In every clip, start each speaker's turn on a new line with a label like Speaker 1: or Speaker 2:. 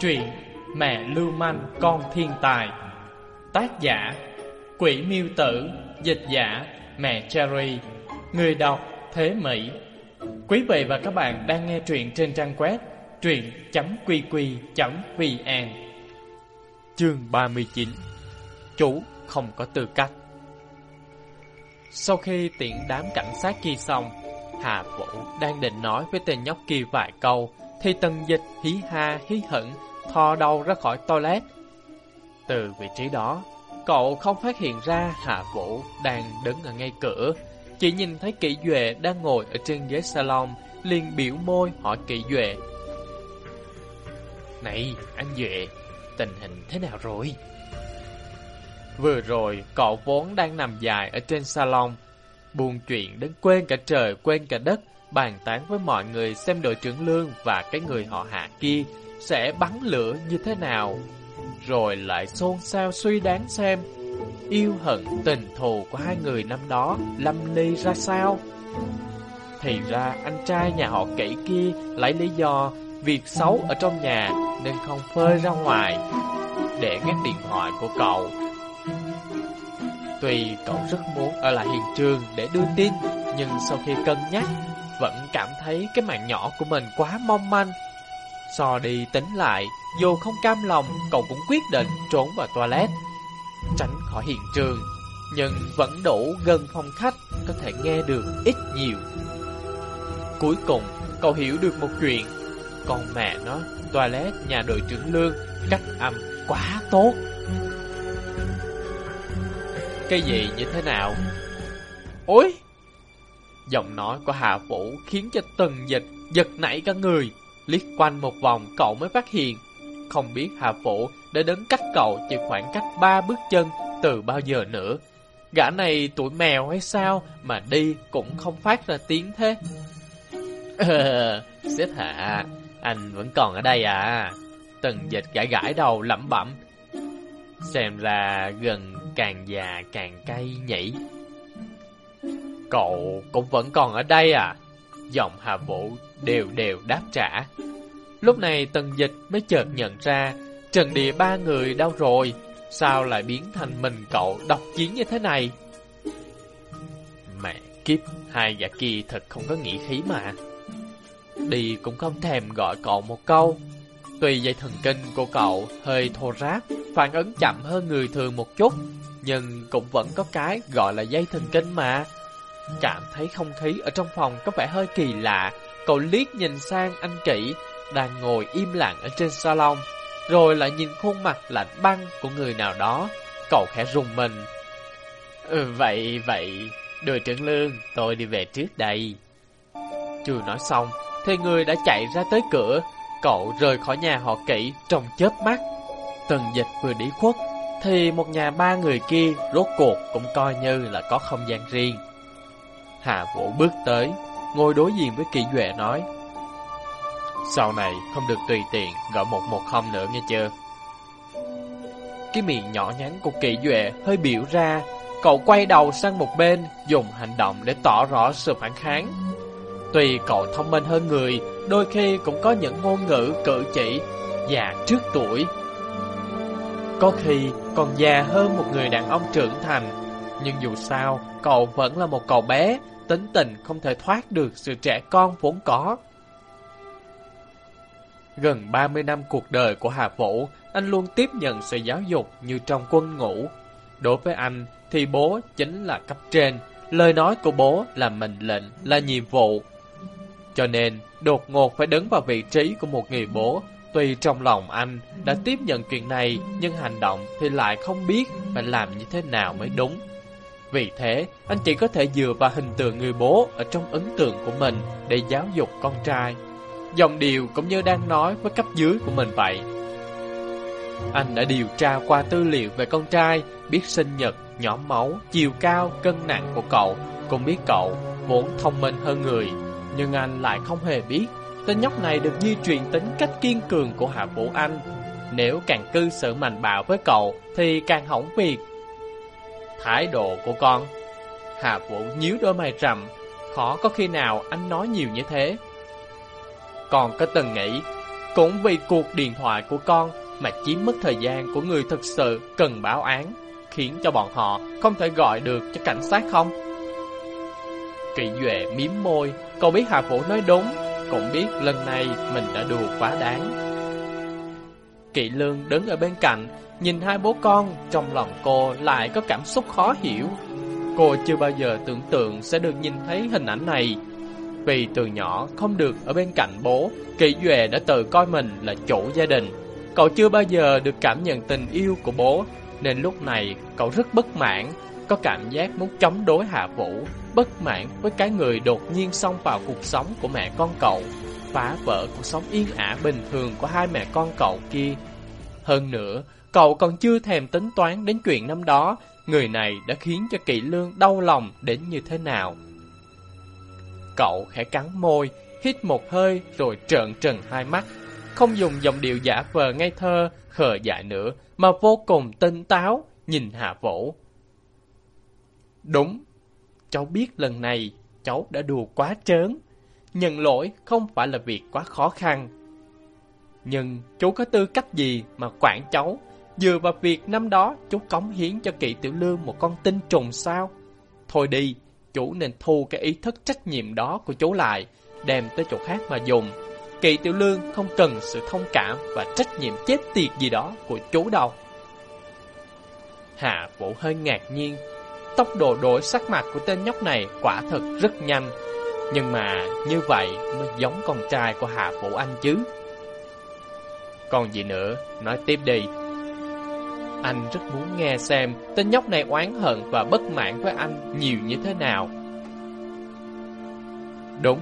Speaker 1: Truyện Mẹ Lưu Manh, Con Thiên Tài. Tác giả, Quỷ Miêu Tử. Dịch giả, Mẹ Cherry. Người đọc, Thế Mỹ. Quý vị và các bạn đang nghe truyện trên trang web truyện.qq.vn Chương 39 Chủ không có tư cách. Sau khi tiện đám cảnh sát kia xong, Hà Vũ đang định nói với tên nhóc kia vài câu thì tần dịch hí ha hí hận Thò đầu ra khỏi toilet. Từ vị trí đó, Cậu không phát hiện ra Hạ Vũ đang đứng ở ngay cửa. Chỉ nhìn thấy Kỷ Duệ đang ngồi ở trên ghế salon, liền biểu môi hỏi Kỷ Duệ. Này, anh Duệ, Tình hình thế nào rồi? Vừa rồi, cậu vốn đang nằm dài ở trên salon, Buồn chuyện đến quên cả trời, quên cả đất. Bàn tán với mọi người xem đội trưởng Lương và cái người họ hạ kia Sẽ bắn lửa như thế nào Rồi lại xôn xao suy đoán xem Yêu hận tình thù của hai người năm đó lâm ly ra sao. Thì ra anh trai nhà họ kỹ kia lấy lý do Việc xấu ở trong nhà nên không phơi ra ngoài Để nghe điện thoại của cậu. Tuy cậu rất muốn ở lại hiện trường để đưa tin, nhưng sau khi cân nhắc, vẫn cảm thấy cái mạng nhỏ của mình quá mong manh. So đi tính lại, dù không cam lòng, cậu cũng quyết định trốn vào toilet, tránh khỏi hiện trường, nhưng vẫn đủ gần phòng khách, có thể nghe được ít nhiều. Cuối cùng, cậu hiểu được một chuyện, con mẹ nó, toilet nhà đội trưởng Lương, cách âm quá tốt. Cái gì như thế nào? Ôi! Giọng nói của Hạ Vũ khiến cho Tần Dịch giật nảy cả người. Liếc quanh một vòng cậu mới phát hiện. Không biết Hạ Vũ đã đứng cách cậu chỉ khoảng cách ba bước chân từ bao giờ nữa. Gã này tuổi mèo hay sao mà đi cũng không phát ra tiếng thế. Ờ, xếp hạ, anh vẫn còn ở đây à? Tần Dịch gãi gãi đầu lẩm bẩm. Xem ra gần càng già càng cay nhỉ Cậu cũng vẫn còn ở đây à? Giọng Hà Vũ đều đều đáp trả. Lúc này Tần Dịch mới chợt nhận ra Trần địa ba người đâu rồi? Sao lại biến thành mình cậu độc chiến như thế này? Mẹ kiếp Hai gã kia thật không có nghĩ khí mà. Đi cũng không thèm gọi cậu một câu. Tuy dây thần kinh của cậu hơi thô ráp, phản ứng chậm hơn người thường một chút, nhưng cũng vẫn có cái gọi là dây thần kinh mà. Cảm thấy không khí ở trong phòng có vẻ hơi kỳ lạ, cậu liếc nhìn sang anh kỹ, đang ngồi im lặng ở trên salon, rồi lại nhìn khuôn mặt lạnh băng của người nào đó, cậu khẽ rùng mình. Ừ, vậy, vậy, đội trưởng lương, tôi đi về trước đây. Chưa nói xong, thì người đã chạy ra tới cửa, Cậu rời khỏi nhà họ kỹ trong chớp mắt. Tần dịch vừa đi khuất, thì một nhà ba người kia rốt cuộc cũng coi như là có không gian riêng. Hạ Vũ bước tới, ngồi đối diện với Kỳ Duệ nói Sau này không được tùy tiện gọi 110 nữa nghe chưa? Cái miệng nhỏ nhắn của Kỳ Duệ hơi biểu ra, cậu quay đầu sang một bên, dùng hành động để tỏ rõ sự phản kháng. Tuy cậu thông minh hơn người, đôi khi cũng có những ngôn ngữ cử chỉ già trước tuổi. Có khi còn già hơn một người đàn ông trưởng thành, nhưng dù sao, cậu vẫn là một cậu bé, tính tình không thể thoát được sự trẻ con vốn có. Gần 30 năm cuộc đời của Hà Vũ, anh luôn tiếp nhận sự giáo dục như trong quân ngũ. Đối với anh thì bố chính là cấp trên, lời nói của bố là mệnh lệnh, là nhiệm vụ, cho nên, đột ngột phải đứng vào vị trí của một người bố. Tuy trong lòng anh đã tiếp nhận chuyện này, nhưng hành động thì lại không biết phải làm như thế nào mới đúng. Vì thế, anh chỉ có thể dựa vào hình tượng người bố ở trong ấn tượng của mình để giáo dục con trai. Dòng điều cũng như đang nói với cấp dưới của mình vậy. Anh đã điều tra qua tư liệu về con trai, biết sinh nhật, nhóm máu, chiều cao, cân nặng của cậu, cũng biết cậu vốn thông minh hơn người, nhưng anh lại không hề biết Tên nhóc này được di truyền tính cách kiên cường của Hạ Vũ Anh Nếu càng cư xử mạnh bạo với cậu Thì càng hỏng việc Thái độ của con Hà Vũ nhíu đôi mày rậm Khó có khi nào anh nói nhiều như thế Còn có từng nghĩ cũng vì cuộc điện thoại của con mà chiếm mất thời gian của người thực sự cần báo án, khiến cho bọn họ không thể gọi được cho cảnh sát không? Kỵ Duệ miếm môi, cậu biết Hà Vũ nói đúng, cũng biết lần này mình đã đùa quá đáng. Kỵ Lương đứng ở bên cạnh, nhìn hai bố con, trong lòng cô lại có cảm xúc khó hiểu. Cô chưa bao giờ tưởng tượng sẽ được nhìn thấy hình ảnh này. Vì từ nhỏ không được ở bên cạnh bố, Kỵ Duệ đã tự coi mình là chủ gia đình. Cậu chưa bao giờ được cảm nhận tình yêu của bố, nên lúc này cậu rất bất mãn, có cảm giác muốn chống đối Hạ Vũ, bất mãn với cái người đột nhiên xông vào cuộc sống của mẹ con cậu, phá vỡ cuộc sống yên ả bình thường của hai mẹ con cậu kia. Hơn nữa, cậu còn chưa thèm tính toán đến chuyện năm đó, người này đã khiến cho Kỵ Lương đau lòng đến như thế nào. Cậu khẽ cắn môi, hít một hơi rồi trợn trừng hai mắt, không dùng giọng điệu giả vờ ngây thơ, khờ dại nữa, mà vô cùng tinh táo, nhìn Hạ Vũ. Đúng, cháu biết lần này cháu đã đùa quá trớn. Nhận lỗi không phải là việc quá khó khăn. Nhưng chú có tư cách gì mà quản cháu? Dựa vào việc năm đó chú cống hiến cho kỵ tiểu lương một con tinh trùng sao? Thôi đi, chú nên thu cái ý thức trách nhiệm đó của chú lại, đem tới chỗ khác mà dùng. Kỵ tiểu lương không cần sự thông cảm và trách nhiệm chết tiệt gì đó của chú đâu. Hạ Vũ hơi ngạc nhiên Tốc độ đổi sắc mặt của tên nhóc này quả thật rất nhanh. Nhưng mà như vậy mới giống con trai của Hạ Vũ Anh chứ. Còn gì nữa, nói tiếp đi. Anh rất muốn nghe xem tên nhóc này oán hận và bất mãn với anh nhiều như thế nào. Đúng,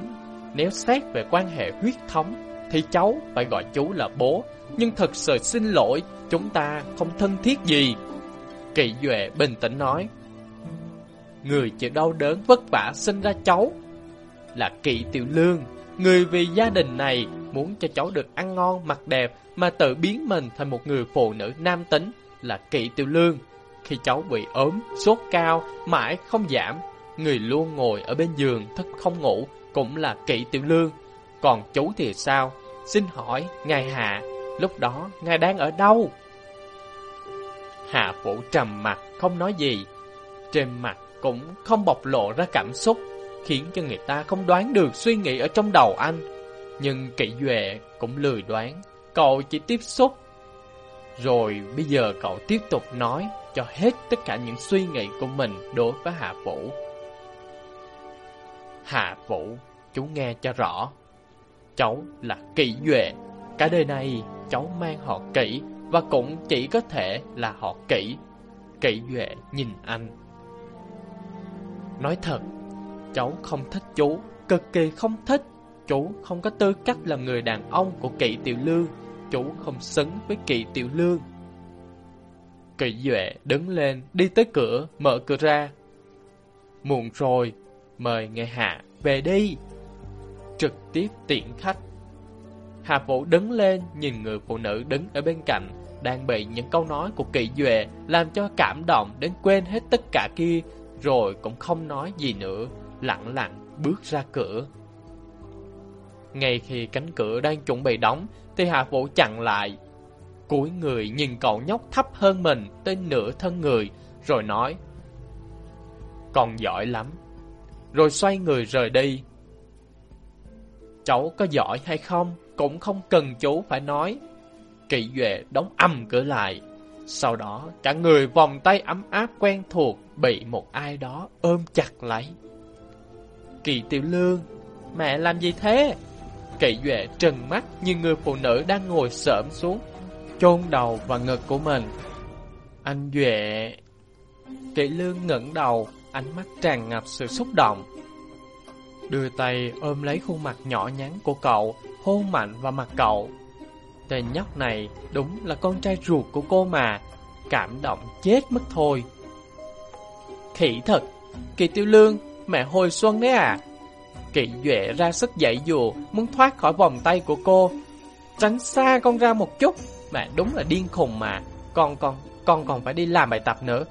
Speaker 1: nếu xét về quan hệ huyết thống, thì cháu phải gọi chú là bố. Nhưng thật sự xin lỗi, chúng ta không thân thiết gì. Kỳ Duệ bình tĩnh nói. Người chịu đau đớn vất vả sinh ra cháu là kỵ tiểu lương. Người vì gia đình này muốn cho cháu được ăn ngon mặc đẹp Mà tự biến mình thành một người phụ nữ nam tính Là kỵ tiểu lương. Khi cháu bị ốm, sốt cao, mãi không giảm Người luôn ngồi ở bên giường thức không ngủ Cũng là kỵ tiểu lương. Còn chú thì sao? Xin hỏi, ngài Hạ Lúc đó, ngài đang ở đâu? Hạ phủ trầm mặt, không nói gì. Trên mặt cũng không bộc lộ ra cảm xúc, khiến cho người ta không đoán được suy nghĩ ở trong đầu anh. Nhưng kỵ duệ cũng lười đoán, cậu chỉ tiếp xúc. Rồi bây giờ cậu tiếp tục nói cho hết tất cả những suy nghĩ của mình đối với Hạ Vũ. Hạ Vũ, chú nghe cho rõ. Cháu là kỵ duệ, cả đời này cháu mang họ kỵ và cũng chỉ có thể là họ kỵ. kỵ duệ nhìn anh Nói thật, cháu không thích chú, cực kỳ không thích. Chú không có tư cách làm người đàn ông của kỵ tiểu lương, chú không xứng với kỵ tiểu lương. Kỵ duệ đứng lên, đi tới cửa, mở cửa ra. Muộn rồi, mời nghe hạ về đi. Trực tiếp tiện khách. Hà Vũ đứng lên, nhìn người phụ nữ đứng ở bên cạnh, đang bị những câu nói của kỵ duệ làm cho cảm động đến quên hết tất cả kia, rồi cũng không nói gì nữa, lặng lặng bước ra cửa. Ngay khi cánh cửa đang chuẩn bị đóng, thì Hạ Vũ chặn lại. cúi người nhìn cậu nhóc thấp hơn mình tới nửa thân người, rồi nói Còn giỏi lắm. Rồi xoay người rời đi. Cháu có giỏi hay không, cũng không cần chú phải nói. Kỵ Duệ đóng âm cửa lại. Sau đó, cả người vòng tay ấm áp quen thuộc bị một ai đó ôm chặt lấy. Kỳ tiểu lương, mẹ làm gì thế? Kỳ duệ trừng mắt như người phụ nữ đang ngồi sợm xuống, chôn đầu vào ngực của mình. Anh Duệ... Kỳ lương ngẩng đầu, ánh mắt tràn ngập sự xúc động. Đưa tay ôm lấy khuôn mặt nhỏ nhắn của cậu, hôn mạnh vào mặt cậu. Tên nhóc này đúng là con trai ruột của cô mà, cảm động chết mất thôi. Khỉ thật, Kỳ Tiêu Lương, mẹ hồi xuân đấy à? Kỵ Duệ ra sức dậy dùa, muốn thoát khỏi vòng tay của cô. Tránh xa con ra một chút, mẹ đúng là điên khùng mà, con con, con còn phải đi làm bài tập nữa.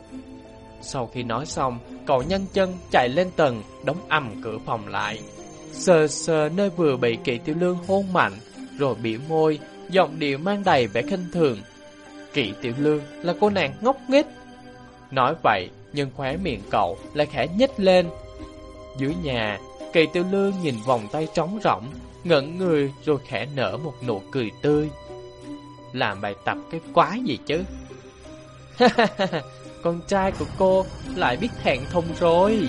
Speaker 1: Sau khi nói xong, cậu nhanh chân chạy lên tầng, đóng ầm cửa phòng lại. Sờ sờ nơi vừa bị Kỵ Tiêu Lương hôn mạnh, rồi biểu môi, giọng điệu mang đầy vẻ khinh thường. Kỵ tiểu lương là cô nàng ngốc nghếch. Nói vậy, nhưng khóe miệng cậu lại khẽ nhếch lên. Dưới nhà, kỳ tiêu lương nhìn vòng tay trống rỗng, ngẩn người rồi khẽ nở một nụ cười tươi. Làm bài tập cái quái gì chứ? con trai của cô lại biết thẹn thùng rồi.